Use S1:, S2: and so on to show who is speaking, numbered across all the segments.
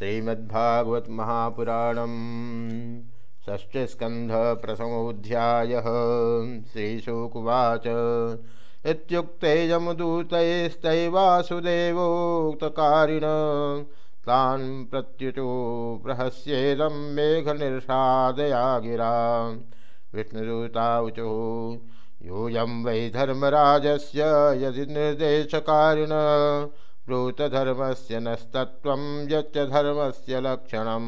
S1: श्रीमद्भागवत महापुराणम षष्ठस्कंध प्रथमोध्याय श्रीशुकुवाच इत्युक्ते यमदूतैस्तैवासुदेवोक्तकारिण तान् प्रत्युचो प्रहस्येदं मेघनिर्षादया गिरा विष्णुदूतावचो योऽयं वै धर्मराजस्य यदि निर्देशकारिण ब्रूतधर्मस्य नस्तत्त्वं यच्च धर्मस्य लक्षणं।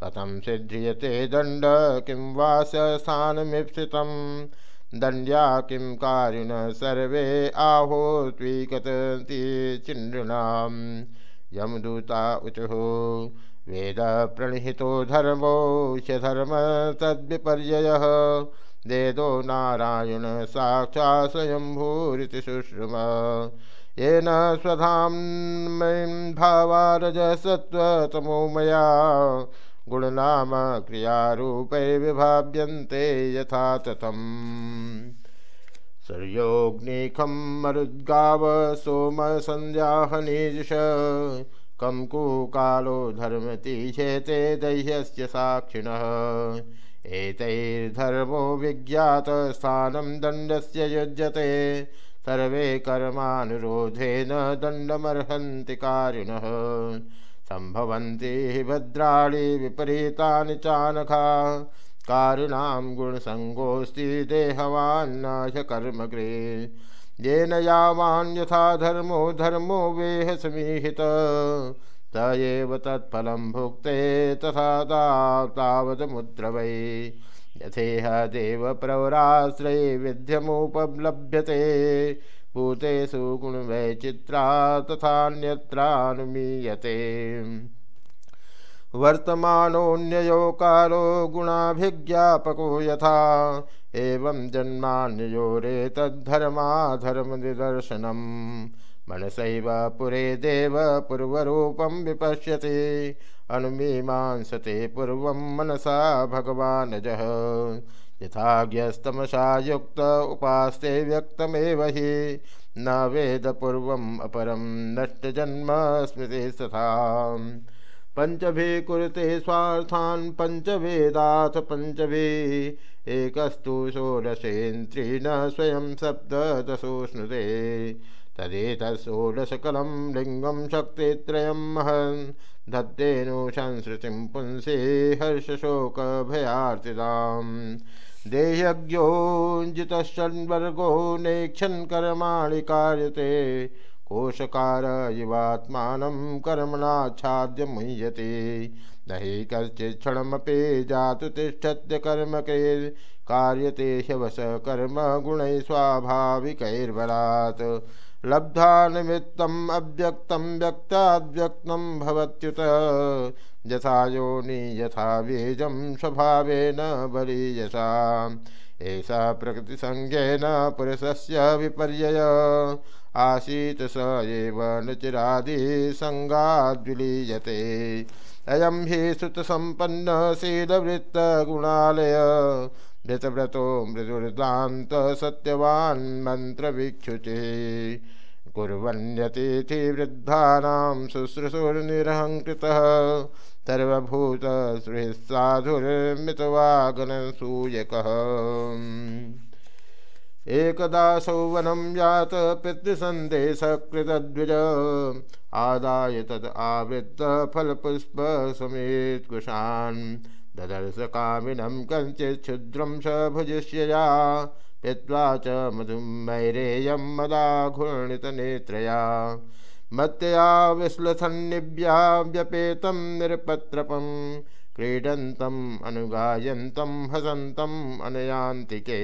S1: कथं सिद्ध्यते दण्ड? किं वा स्थानमीप्सितं किं कारिण? सर्वे आहो चिण्डृणां यमदूता उचुः। वेद प्रणिहितो धर्मो ह्यधर्म तद्विपर्ययः। वेदो नारायण साक्षा स्वयंभूरिति शुश्रुम येन स्वधाम्मयीं भावारजसत्त्वतमोमया गुणनाम क्रियारूपै विभाव्यन्ते यथा तथम् सूर्योऽग्निखं मरुद्गाव सोमसन्ध्याहनिजुष कं कुकालो धर्मतीशेते दह्यस्य साक्षिणः। एतैर्धर्मो विज्ञातस्थानं दण्डस्य युज्यते सर्वे कर्मानुरोधेन दण्डमर्हन्ति कारिणः। सम्भवन्ति भद्राणि विपरीतानि चानखा कारिणां गुणसङ्गोऽस्ति देहवान्न च कर्मकृ येन यावान् धर्मो धर्मो वेह समीहित। त एव तत्फलं भुक्ते तथा तावदमुद्र यथेह देवप्रवराश्रये विध्यमुपलभ्यते भूतेषु गुणवैचित्रा तथान्यत्रानुमीयते वर्तमानोऽन्ययो कालो गुणाभिज्ञापको यथा। एवं जन्मान्ययोरेतद्धर्माधर्मनिदर्शनम् मनसैव पुरे देव पूर्वरूपं विपश्यति। अनुमीमांसते पूर्वं मनसा भगवानजः यथाज्ञस्तमसा युक्त उपास्ते व्यक्तमेव हि। न वेदपूर्वम् अपरं नष्टजन्म स्मृति तथा। पञ्चभि कुरुते स्वार्थान् पञ्चवेदाथ पञ्चभि। एकस्तु षोडशेन्द्रीन् स्वयं सप्तदशोष्णुते तदेतत्षोडशकलं लिङ्गं शक्तित्रयं महन्। धत्तेनु संसृतिं पुंसे हर्षशोकभयार्तिदाम् देह्यज्ञोञ्जितषण्वर्गो नेक्षन् कर्माणि कार्यते कोशकार इवात्मानं कर्मणाच्छाद्य मुह्यते न हि कश्चित् क्षणमपि जातु तिष्ठत्य कर्मके कार्यते ह्यवश कर्म गुणैः स्वाभाविकैर्बलात्। लब्धा निमित्तम् अव्यक्तं व्यक्ताद्व्यक्तं भवत्युत। यथा योनि, यथा बीजं स्वभावेन बलीयसा। एषा प्रकृतिसंज्ञेन पुरुषस्य विपर्यय। आसीत् स एव न चिरादिसङ्गाद्विलीयते अयं हि श्रुतसम्पन्नशीलवृत्तगुणालय धृतव्रतो मृदुर्दान्तसत्यवान् मन्त्रभिक्षुचिः कुर्वन्यतिथिवृद्धानां शुश्रूषुर्निरहङ्कृतः। सर्वभूतसृसाधुर्मितवागनसूयकः एकदा सौवनं यात पितृसन्देशकृतद्विज। आदाय तद् आवृत्तफलपुष्पसमेत्कुशान् ददर्श कामिनं कञ्चित् क्षुद्रं स भुजिष्यया पित्वा च मधुमैरेयं मदा घूर्णितनेत्रया मत्तया विश्लथन्निभ्या व्यपेतं निरपत्रपं क्रीडन्तम् अनुगायन्तं हसन्तम् अनयान्तिके।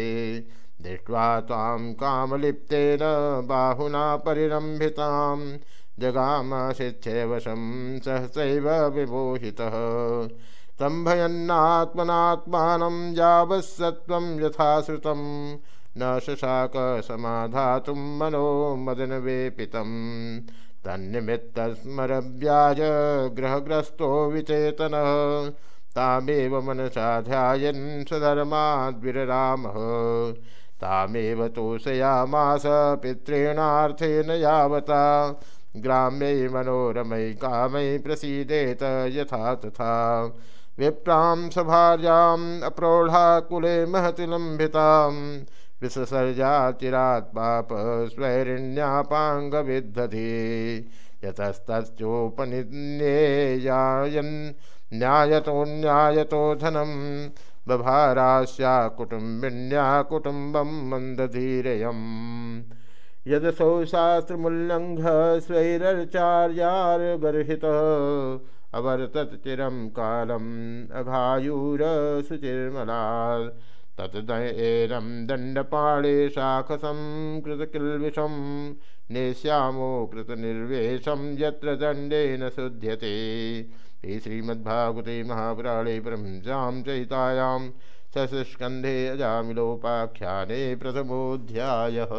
S1: दृष्ट्वा तां कामलिप्तेन बाहुना परिरम्भितां जगामशिच्छैवशं सहसैव विमोहितः। स्तम्भयन्नात्मनात्मानं यावत्सत्त्वं यथा श्रुतं न शशाक समाधातुं मनो मदनवेपितं तन्निमित्तस्मरव्याज ग्रहग्रस्तो विचेतनः तामेव मनसा ध्यायन् स्वधर्माद्विररामः तामेव तोषयामास पितॄणार्थेन यावता ग्राम्यै मनोरमै कामै प्रसीदेत यथा तथा विप्रां सभार्याम् अप्रौढाकुले महति लम्भितां विससर्जाचिरात् पाप स्वैरिण्यापाङ्गविद्धति। यतस्तस्योपनिन्येयायन् न्यायतो न्यायतो धनं। बभारास्या कुटुम्बिन्या कुटुम्बं मन्दधीरयम्। यदसौ शास्त्रमुल्लङ्घ स्वैरचार्यार्गर्हितः अवर्तत चिरं कालम् अघायुरशुचिर्मलात् ततदयेरं दण्डपाणे शाखसं नेश्यामो कृतनिर्वेशं यत्र दण्डेन शुध्यते ते श्रीमद्भागवते महापुराणे ब्रह्मजां चयितायां सस्कन्धे अजामिलोपाख्याने प्रथमोऽध्यायः।